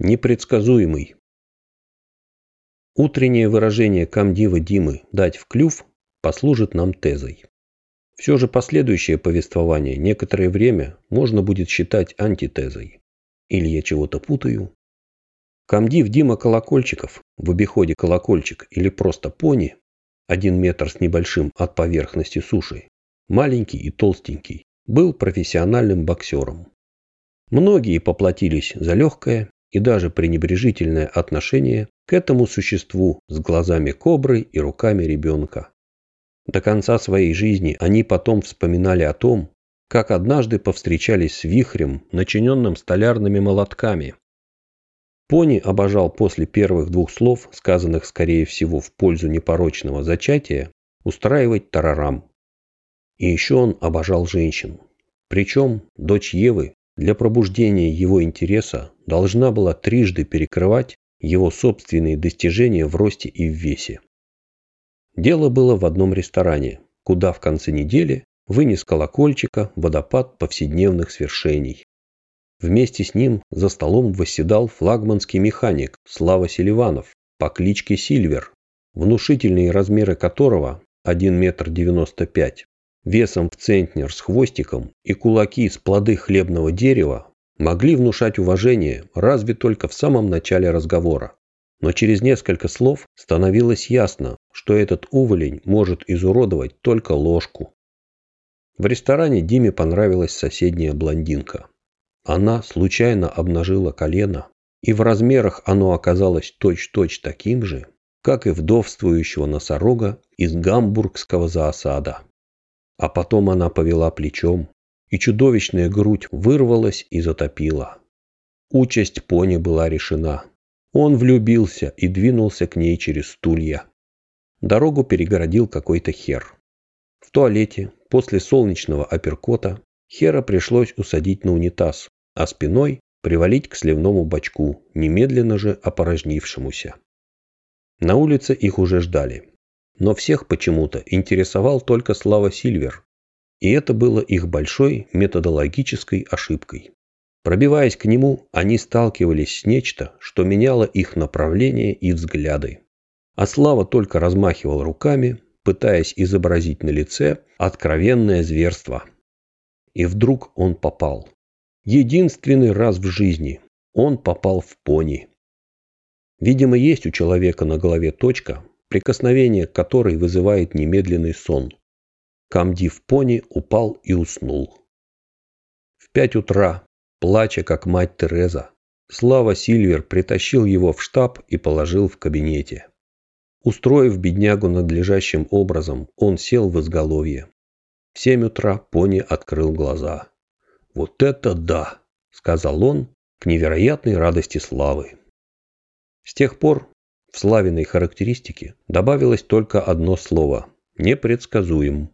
Непредсказуемый. Утреннее выражение комдива Димы «дать в клюв» послужит нам тезой. Все же последующее повествование некоторое время можно будет считать антитезой. Или я чего-то путаю? Комдив Дима Колокольчиков, в обиходе колокольчик или просто пони, один метр с небольшим от поверхности суши, маленький и толстенький, был профессиональным боксером. Многие поплатились за легкое и даже пренебрежительное отношение к этому существу с глазами кобры и руками ребенка. До конца своей жизни они потом вспоминали о том, как однажды повстречались с вихрем, начиненным столярными молотками. Пони обожал после первых двух слов, сказанных скорее всего в пользу непорочного зачатия, устраивать тарарам. И еще он обожал женщин. Причем дочь Евы для пробуждения его интереса должна была трижды перекрывать его собственные достижения в росте и в весе. Дело было в одном ресторане, куда в конце недели вынес колокольчика водопад повседневных свершений. Вместе с ним за столом восседал флагманский механик Слава Селиванов по кличке Сильвер, внушительные размеры которого 1 метр 95 весом в центнер с хвостиком и кулаки из плоды хлебного дерева могли внушать уважение разве только в самом начале разговора. Но через несколько слов становилось ясно, что этот уволень может изуродовать только ложку. В ресторане Диме понравилась соседняя блондинка. Она случайно обнажила колено, и в размерах оно оказалось точь-точь таким же, как и вдовствующего носорога из гамбургского зоосада. А потом она повела плечом, и чудовищная грудь вырвалась и затопила. Участь пони была решена. Он влюбился и двинулся к ней через стулья. Дорогу перегородил какой-то хер. В туалете, после солнечного апперкота, хера пришлось усадить на унитаз, а спиной привалить к сливному бачку, немедленно же опорожнившемуся. На улице их уже ждали. Но всех почему-то интересовал только Слава Сильвер. И это было их большой методологической ошибкой. Пробиваясь к нему, они сталкивались с нечто, что меняло их направление и взгляды. А Слава только размахивал руками, пытаясь изобразить на лице откровенное зверство. И вдруг он попал. Единственный раз в жизни он попал в пони. Видимо, есть у человека на голове точка, прикосновение которой вызывает немедленный сон. Камдив пони упал и уснул. В пять утра, плача как мать Тереза, Слава Сильвер притащил его в штаб и положил в кабинете. Устроив беднягу надлежащим образом, он сел в изголовье. В семь утра пони открыл глаза. «Вот это да!» – сказал он к невероятной радости Славы. С тех пор в Славиной характеристике добавилось только одно слово – непредсказуем.